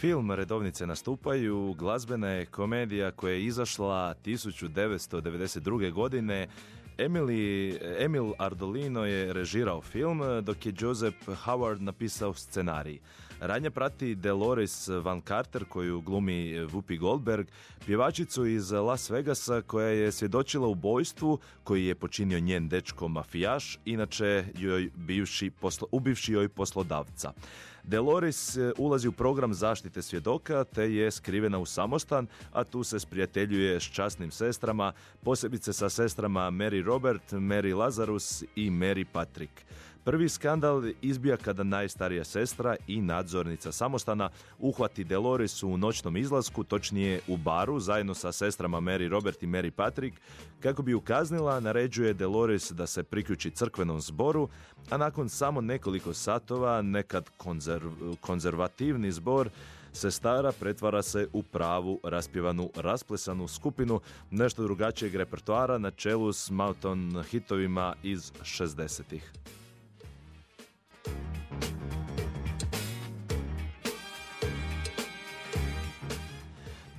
Film Redovnice nastupaju glazbena je komedija koja je izašla 1992. godine. Emily, Emil Ardolino je režirao film, dok je Joseph Howard napisao scenarij. Radnja prati Dolores Van Carter koju glumi Whoopi Goldberg, pjevačicu iz Las Vegasa koja je svjedočila ubojstvu koji je počinio njen dečko mafijaš, inače joj bivši poslo, ubivši joj poslodavca. Dolores e, ulazi u program zaštite svjedoka te je skrivena u samostan, a tu se sprijateljuje s časnim sestrama, posebice sa sestrama Mary Robert, Mary Lazarus i Mary Patrick. Prvi skandal izbija kada najstarija sestra i nadzornica samostana uhvati Dolores u noćnom izlasku, točnije u baru, zajedno sa sestrama Mary Robert i Mary Patrick. Kako bi ukaznila, naređuje Dolores da se priključi crkvenom zboru, a nakon samo nekoliko satova, nekad konzerv- konzervativni zbor, sestara pretvara se u pravu raspjevanu rasplesanu skupinu nešto drugačijeg repertoara na čelu s Mountain hitovima iz 60-ih.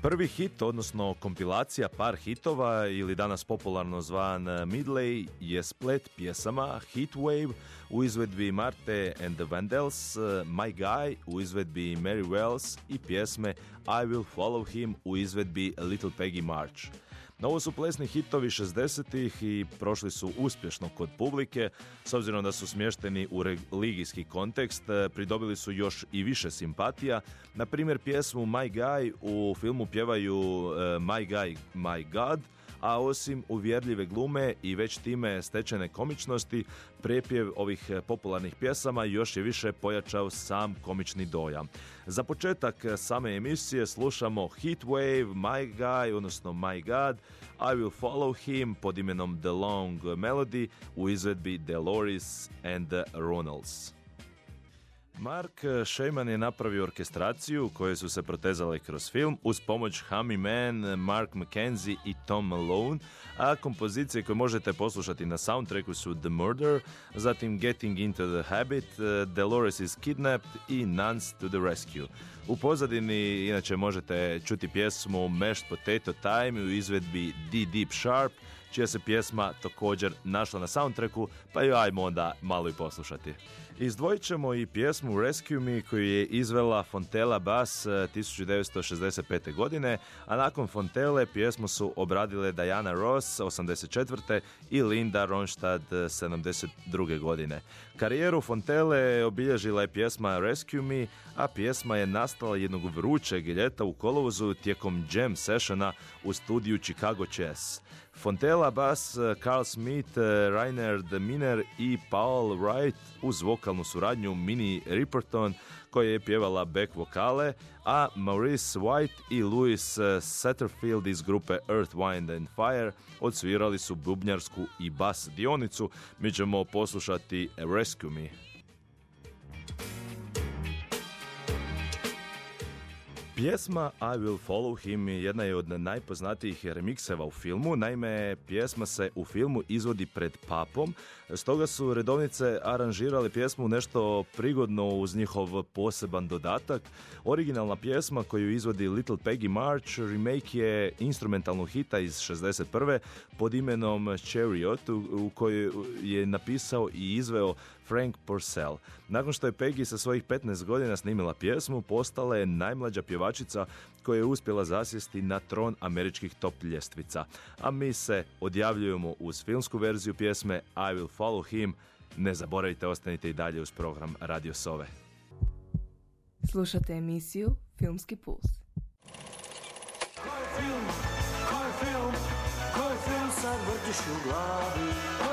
Prvi hit, odnosno kompilacija par hitova ili danas popularno zvan Midlay je splet pjesama Heatwave u izvedbi Marte and the Vandals, My Guy u izvedbi Mary Wells i pjesme I Will Follow Him u izvedbi Little Peggy March. No, ovo su plesni hitovi 60-ih i prošli su uspješno kod publike. S obzirom da su smješteni u religijski kontekst, e, pridobili su još i više simpatija. Na primjer, pjesmu My Guy u filmu pjevaju e, My Guy, My God, a osim uvjerljive glume i već time stečene komičnosti, prepjev ovih e, popularnih pjesama još je više pojačao sam komični dojam. Za početak same emisije slušamo Heat Wave, My Guy, odnosno My God, I Will Follow Him pod imenom The Long Melody u izvedbi Dolores and Ronalds. Mark Sheyman je napravio orkestraciju koje su se protezale kroz film uz pomoć Hami Man, Mark McKenzie i Tom Malone, a kompozicije koje možete poslušati na soundtracku su The Murder, zatim Getting Into the Habit, Dolores is Kidnapped i Nuns to the Rescue. U pozadini inače možete čuti pjesmu Mashed Potato Time u izvedbi D Deep Sharp, čija se pjesma također našla na soundtracku, pa ju ajmo onda malo i poslušati. Izdvojit ćemo i pjesmu Rescue Me koju je izvela Fontela Bass 1965. godine, a nakon Fontele pjesmu su obradile Diana Ross 84. i Linda Ronstadt 72. godine. Karijeru Fontele obilježila je pjesma Rescue Me, a pjesma je nastala jednog vrućeg ljeta u kolovozu tijekom jam sessiona u studiju Chicago Chess. Fontela Bass, Carl Smith, Rainer Miner i Paul Wright uz vokalnu suradnju Mini Riperton koja je pjevala back vokale, a Maurice White i Louis Satterfield iz grupe Earth, Wind and Fire odsvirali su bubnjarsku i bas dionicu. Mi ćemo poslušati Rescue Me. Pjesma I Will Follow Him jedna je od najpoznatijih remikseva u filmu. Naime, pjesma se u filmu izvodi pred papom, stoga su redovnice aranžirale pjesmu nešto prigodno uz njihov poseban dodatak. Originalna pjesma koju izvodi Little Peggy March remake je instrumentalnog hita iz 61. pod imenom Chariot u kojoj je napisao i izveo Frank Purcell. Nakon što je Peggy sa svojih 15 godina snimila pjesmu, postala je najmlađa pjevačica koja je uspjela zasjesti na tron američkih top ljestvica. A mi se odjavljujemo uz filmsku verziju pjesme I Will Follow Him. Ne zaboravite, ostanite i dalje uz program Radio Sove. Slušate emisiju Filmski puls. Koji film, koji film, koji film sad vrtiš u glavi? Koji film, koji film, koji film sad vrtiš u glavi?